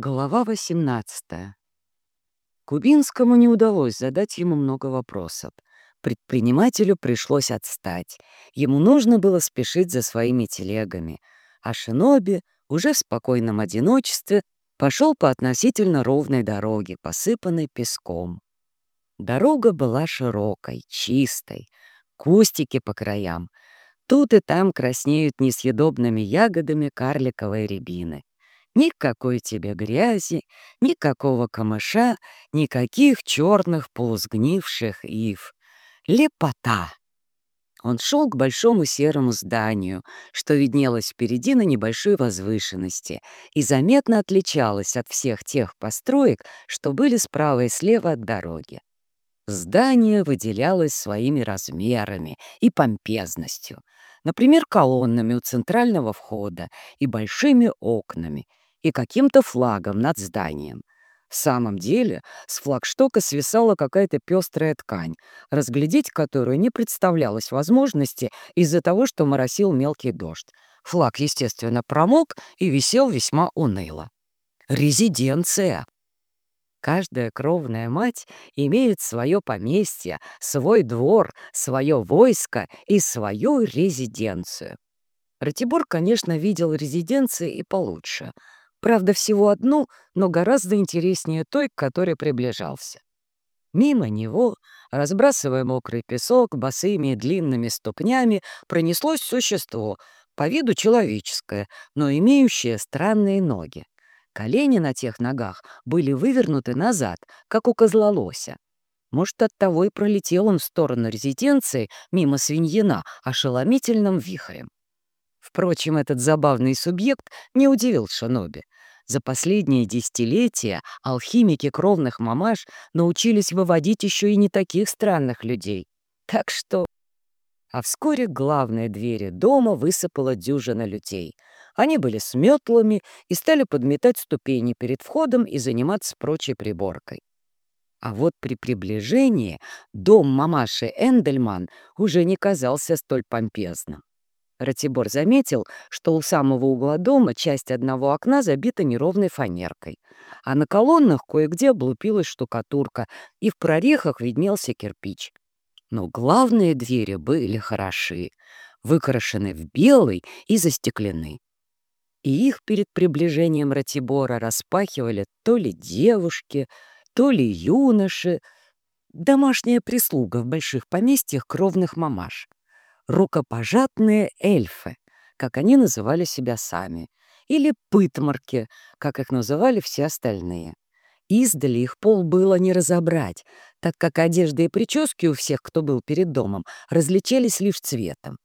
Глава 18. Кубинскому не удалось задать ему много вопросов. Предпринимателю пришлось отстать. Ему нужно было спешить за своими телегами. А Шиноби уже в спокойном одиночестве пошел по относительно ровной дороге, посыпанной песком. Дорога была широкой, чистой, кустики по краям. Тут и там краснеют несъедобными ягодами карликовой рябины. Никакой тебе грязи, никакого камыша, никаких черных полусгнивших ив. Лепота! Он шел к большому серому зданию, что виднелось впереди на небольшой возвышенности и заметно отличалось от всех тех построек, что были справа и слева от дороги. Здание выделялось своими размерами и помпезностью, например, колоннами у центрального входа и большими окнами, и каким-то флагом над зданием. В самом деле с флагштока свисала какая-то пестрая ткань, разглядеть которую не представлялось возможности из-за того, что моросил мелкий дождь. Флаг, естественно, промок и висел весьма уныло. Резиденция. Каждая кровная мать имеет свое поместье, свой двор, свое войско и свою резиденцию. Ратибор, конечно, видел резиденции и получше — Правда, всего одну, но гораздо интереснее той, к которой приближался. Мимо него, разбрасывая мокрый песок, босыми и длинными ступнями, пронеслось существо, по виду человеческое, но имеющее странные ноги. Колени на тех ногах были вывернуты назад, как у козлолося. Может, оттого и пролетел он в сторону резиденции мимо свиньина ошеломительным вихрем. Впрочем, этот забавный субъект не удивил Шиноби. За последние десятилетия алхимики кровных мамаш научились выводить еще и не таких странных людей. Так что... А вскоре главные двери дома высыпала дюжина людей. Они были с метлами и стали подметать ступени перед входом и заниматься прочей приборкой. А вот при приближении дом мамаши Эндельман уже не казался столь помпезным. Ратибор заметил, что у самого угла дома часть одного окна забита неровной фанеркой, а на колоннах кое-где облупилась штукатурка, и в прорехах виднелся кирпич. Но главные двери были хороши, выкрашены в белый и застеклены. И их перед приближением Ратибора распахивали то ли девушки, то ли юноши, домашняя прислуга в больших поместьях кровных мамаш рукопожатные эльфы, как они называли себя сами, или пытмарки, как их называли все остальные. Издали их пол было не разобрать, так как одежда и прически у всех, кто был перед домом, различались лишь цветом.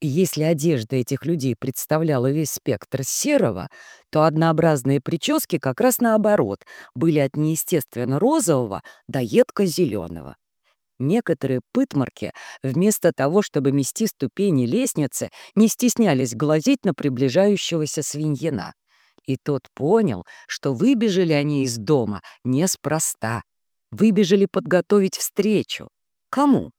И если одежда этих людей представляла весь спектр серого, то однообразные прически как раз наоборот были от неестественно розового до едко-зеленого. Некоторые пытмарки, вместо того, чтобы мести ступени лестницы, не стеснялись глазеть на приближающегося свиньина. И тот понял, что выбежали они из дома неспроста. Выбежали подготовить встречу. Кому?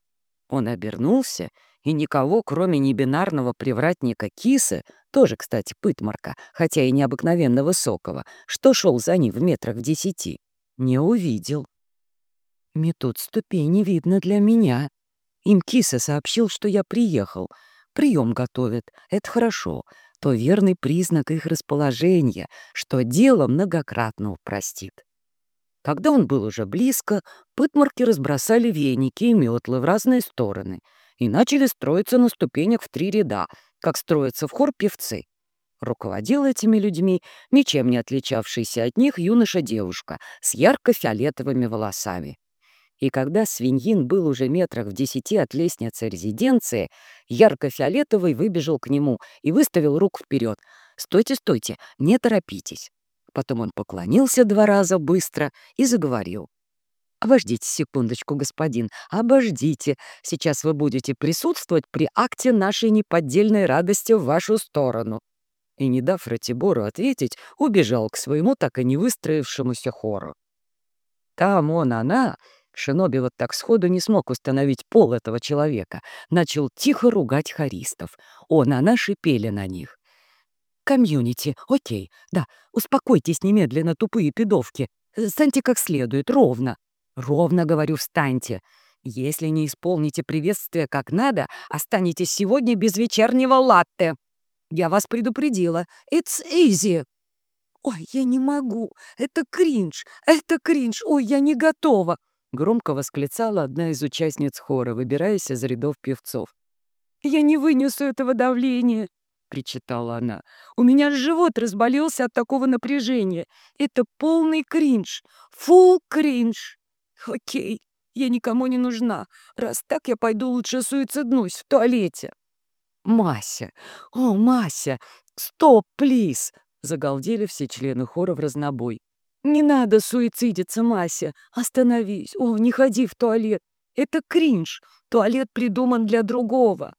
Он обернулся, и никого, кроме небинарного привратника Кисы, тоже, кстати, пытмарка, хотя и необыкновенно высокого, что шел за ним в метрах в десяти, не увидел. Метод ступени видно для меня. Им киса сообщил, что я приехал. Прием готовят. Это хорошо. То верный признак их расположения, что дело многократно упростит. Когда он был уже близко, пытмарки разбросали веники и метлы в разные стороны и начали строиться на ступенях в три ряда, как строятся в хор певцы. Руководил этими людьми ничем не отличавшийся от них юноша-девушка с ярко-фиолетовыми волосами. И когда свиньин был уже метрах в десяти от лестницы резиденции, ярко-фиолетовый выбежал к нему и выставил руку вперед. «Стойте, стойте, не торопитесь». Потом он поклонился два раза быстро и заговорил. «Обождите секундочку, господин, обождите. Сейчас вы будете присутствовать при акте нашей неподдельной радости в вашу сторону». И, не дав Ратибору ответить, убежал к своему так и не выстроившемуся хору. Там он, она Шиноби вот так сходу не смог установить пол этого человека. Начал тихо ругать харистов. Он, она шипели на них. комьюнити. Окей, да, успокойтесь немедленно, тупые пидовки. Станьте как следует, ровно. Ровно, говорю, встаньте. Если не исполните приветствие как надо, останетесь сегодня без вечернего латте. Я вас предупредила. It's easy. Ой, я не могу. Это кринж. Это кринж. Ой, я не готова. Громко восклицала одна из участниц хора, выбираясь из рядов певцов. «Я не вынесу этого давления!» — причитала она. «У меня живот разболелся от такого напряжения. Это полный кринж. Фул кринж. Окей, я никому не нужна. Раз так, я пойду лучше суициднусь в туалете». «Мася! О, Мася! Стоп, плиз!» — загалдели все члены хора в разнобой. «Не надо суицидиться, Мася! Остановись! О, не ходи в туалет! Это кринж! Туалет придуман для другого!»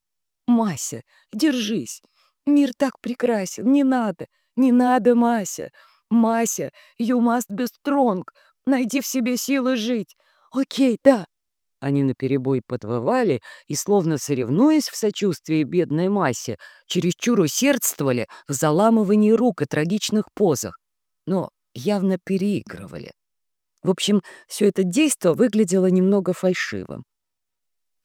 «Мася, держись! Мир так прекрасен! Не надо! Не надо, Мася! Мася, you must be strong! Найди в себе силы жить! Окей, да!» Они наперебой подвывали и, словно соревнуясь в сочувствии бедной массе, чересчур усердствовали в заламывании рук и трагичных позах. Но явно переигрывали. В общем, все это действо выглядело немного фальшивым.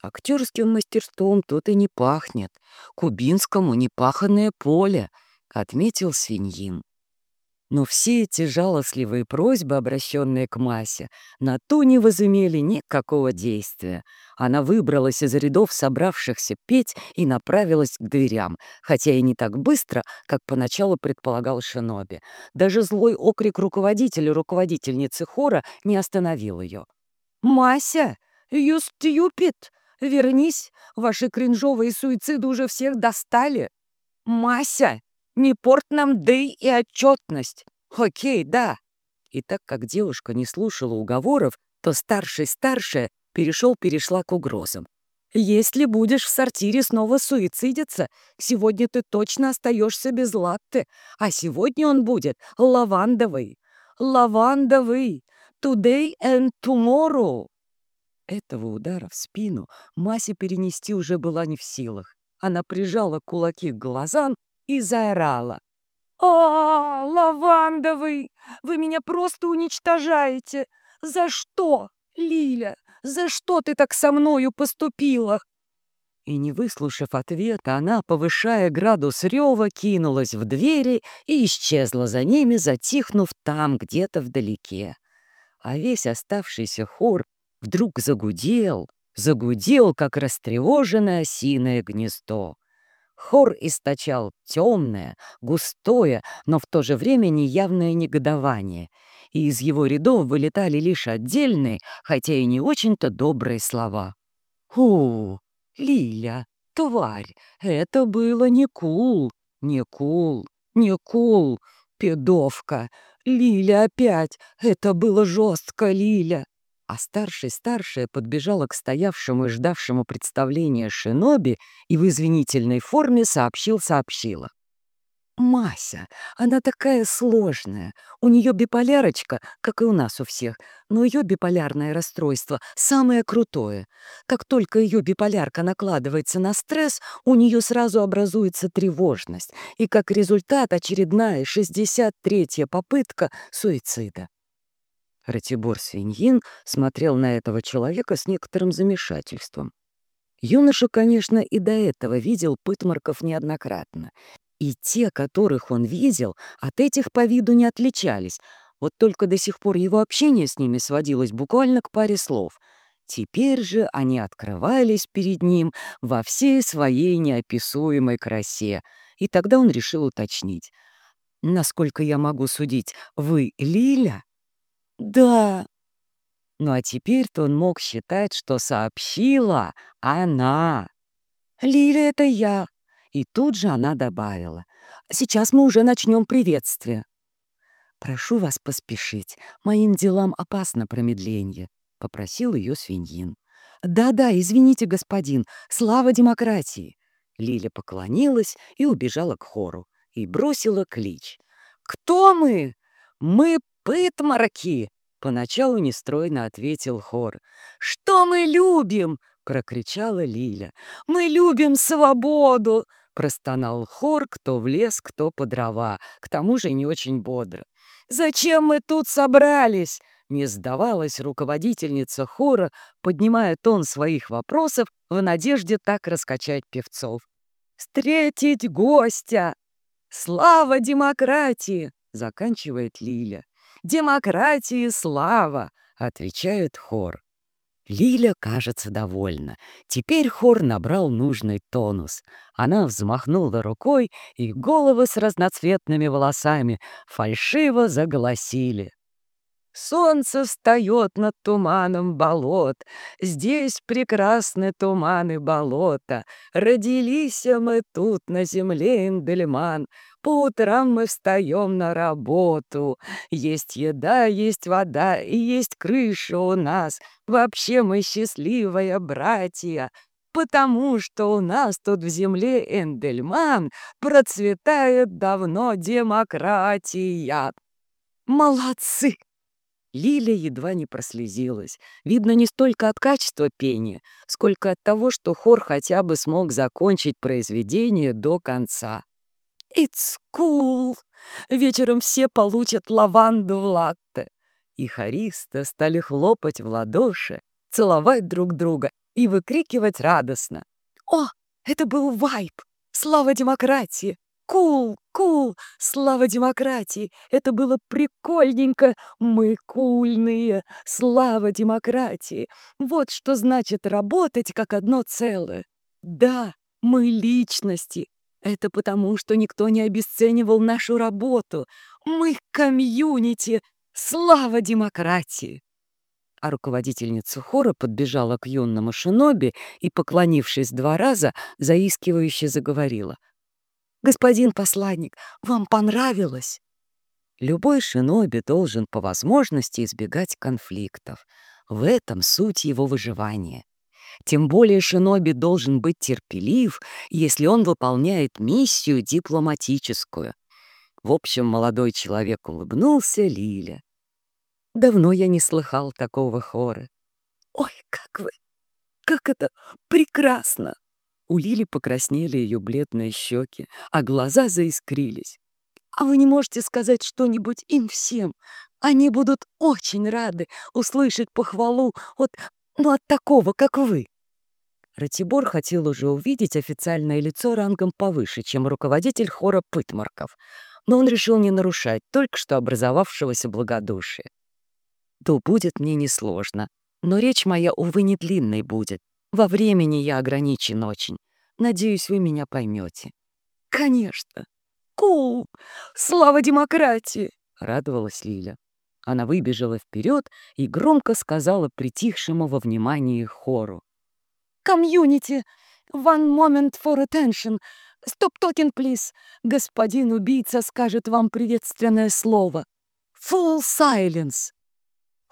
Актерским мастерством тут и не пахнет. Кубинскому непаханное поле, отметил свиньин. Но все эти жалостливые просьбы, обращенные к Масе, на ту не возымели никакого действия. Она выбралась из рядов собравшихся петь и направилась к дверям, хотя и не так быстро, как поначалу предполагал Шиноби. Даже злой окрик руководителя руководительницы хора не остановил ее. «Мася, you stupid! Вернись, ваши кринжовые суициды уже всех достали! Мася!» Не порт нам дэй и отчетность. Окей, да. И так как девушка не слушала уговоров, то старший-старшая перешел-перешла к угрозам. Если будешь в сортире снова суицидиться, сегодня ты точно остаешься без латте, а сегодня он будет лавандовый. Лавандовый. Today and tomorrow. Этого удара в спину Масе перенести уже была не в силах. Она прижала кулаки к глазам и заорала. «А, лавандовый! Вы меня просто уничтожаете! За что, Лиля? За что ты так со мною поступила?» И не выслушав ответа, она, повышая градус рева, кинулась в двери и исчезла за ними, затихнув там, где-то вдалеке. А весь оставшийся хор вдруг загудел, загудел, как растревоженное осиное гнездо. Хор источал темное, густое, но в то же время неявное негодование, и из его рядов вылетали лишь отдельные, хотя и не очень-то добрые слова. «У, Лиля, тварь, это было не кул, не кул, не кул, педовка, Лиля опять, это было жестко, Лиля!» А старший-старшая подбежала к стоявшему и ждавшему представления шиноби и в извинительной форме сообщил-сообщила. «Мася, она такая сложная. У нее биполярочка, как и у нас у всех, но ее биполярное расстройство самое крутое. Как только ее биполярка накладывается на стресс, у нее сразу образуется тревожность, и как результат очередная 63-я попытка суицида. Ратибор Свиньин смотрел на этого человека с некоторым замешательством. Юноша, конечно, и до этого видел пытмарков неоднократно. И те, которых он видел, от этих по виду не отличались. Вот только до сих пор его общение с ними сводилось буквально к паре слов. Теперь же они открывались перед ним во всей своей неописуемой красе. И тогда он решил уточнить. «Насколько я могу судить, вы Лиля?» «Да». Ну а теперь-то он мог считать, что сообщила она. «Лиля, это я». И тут же она добавила. «Сейчас мы уже начнем приветствие». «Прошу вас поспешить. Моим делам опасно промедление», — попросил ее свиньин. «Да-да, извините, господин. Слава демократии!» Лиля поклонилась и убежала к хору и бросила клич. «Кто мы? Мы «Пытмараки!» — поначалу нестройно ответил хор. «Что мы любим?» — прокричала Лиля. «Мы любим свободу!» — Простонал хор, кто в лес, кто по дрова, к тому же не очень бодро. «Зачем мы тут собрались?» Не сдавалась руководительница хора, поднимая тон своих вопросов в надежде так раскачать певцов. «Встретить гостя! Слава демократии!» — заканчивает Лиля. «Демократии слава!» — отвечает хор. Лиля, кажется, довольна. Теперь хор набрал нужный тонус. Она взмахнула рукой, и головы с разноцветными волосами фальшиво заголосили. Солнце встает над туманом болот, Здесь прекрасны туманы болота. Родились мы тут, на земле Эндельман, По утрам мы встаем на работу. Есть еда, есть вода и есть крыша у нас. Вообще мы счастливые братья, Потому что у нас тут в земле Эндельман Процветает давно демократия. Молодцы! Лиля едва не прослезилась. Видно, не столько от качества пения, сколько от того, что хор хотя бы смог закончить произведение до конца. «It's cool!» Вечером все получат лаванду в латте. И хористы стали хлопать в ладоши, целовать друг друга и выкрикивать радостно. «О, это был вайб! Слава демократии! Кул, кул, слава демократии! Это было прикольненько! Мы кульные! Слава демократии! Вот что значит работать как одно целое! Да, мы личности! Это потому, что никто не обесценивал нашу работу! Мы комьюнити! Слава демократии! А руководительница хора подбежала к юному шиноби и, поклонившись два раза, заискивающе заговорила — «Господин посланник, вам понравилось?» Любой шиноби должен по возможности избегать конфликтов. В этом суть его выживания. Тем более шиноби должен быть терпелив, если он выполняет миссию дипломатическую. В общем, молодой человек улыбнулся Лиле. Давно я не слыхал такого хора. «Ой, как вы! Как это прекрасно!» У Лили покраснели ее бледные щеки, а глаза заискрились. «А вы не можете сказать что-нибудь им всем? Они будут очень рады услышать похвалу от, ну, от такого, как вы». Ратибор хотел уже увидеть официальное лицо рангом повыше, чем руководитель хора Пытмарков, но он решил не нарушать только что образовавшегося благодушия. «То будет мне несложно, но речь моя, увы, не длинной будет, во времени я ограничен очень. Надеюсь, вы меня поймете. Конечно. Cool! Слава демократии! Радовалась Лиля. Она выбежала вперед и громко сказала притихшему во внимании хору. «Комьюнити! One moment for attention! Stop talking, please! Господин убийца скажет вам приветственное слово. Full silence!»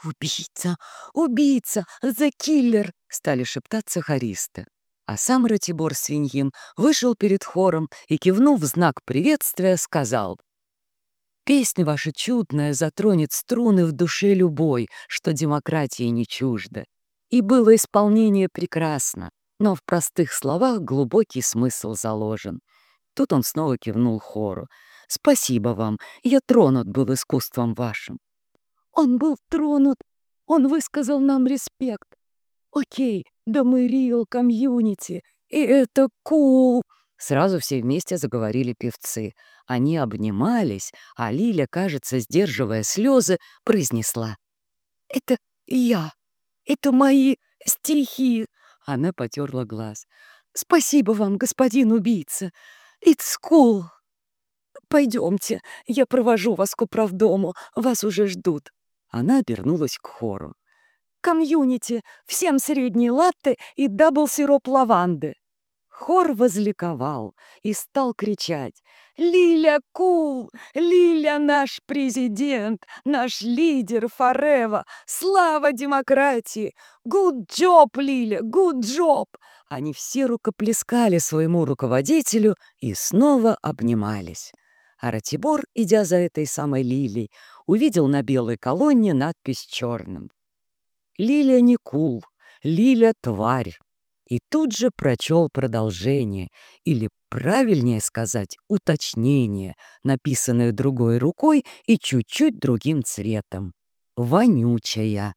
«Убийца! Убийца! The killer!» — стали шептаться хористы. А сам Ратибор Свиньин вышел перед хором и, кивнув в знак приветствия, сказал «Песня ваша чудная затронет струны в душе любой, что демократии не чуждо. И было исполнение прекрасно, но в простых словах глубокий смысл заложен». Тут он снова кивнул хору. «Спасибо вам, я тронут был искусством вашим». Он был тронут. Он высказал нам респект. Окей, да мы real комьюнити, и это кул. Cool. Сразу все вместе заговорили певцы. Они обнимались, а Лиля, кажется, сдерживая слезы, произнесла. «Это я. Это мои стихи». Она потерла глаз. «Спасибо вам, господин убийца. It's cool. Пойдемте, я провожу вас к управдому. Вас уже ждут». Она обернулась к хору. «Комьюнити! Всем средние латте и double-сироп лаванды!» Хор возликовал и стал кричать «Лиля cool! Лиля наш президент! Наш лидер forever! Слава демократии! Good job, Лиля! Good job!» Они все рукоплескали своему руководителю и снова обнимались. А идя за этой самой Лилей, увидел на белой колонне надпись черным. «Лиля не кул, Лиля — тварь». и тут же прочел продолжение, или, правильнее сказать, уточнение, написанное другой рукой и чуть-чуть другим цветом. «Вонючая».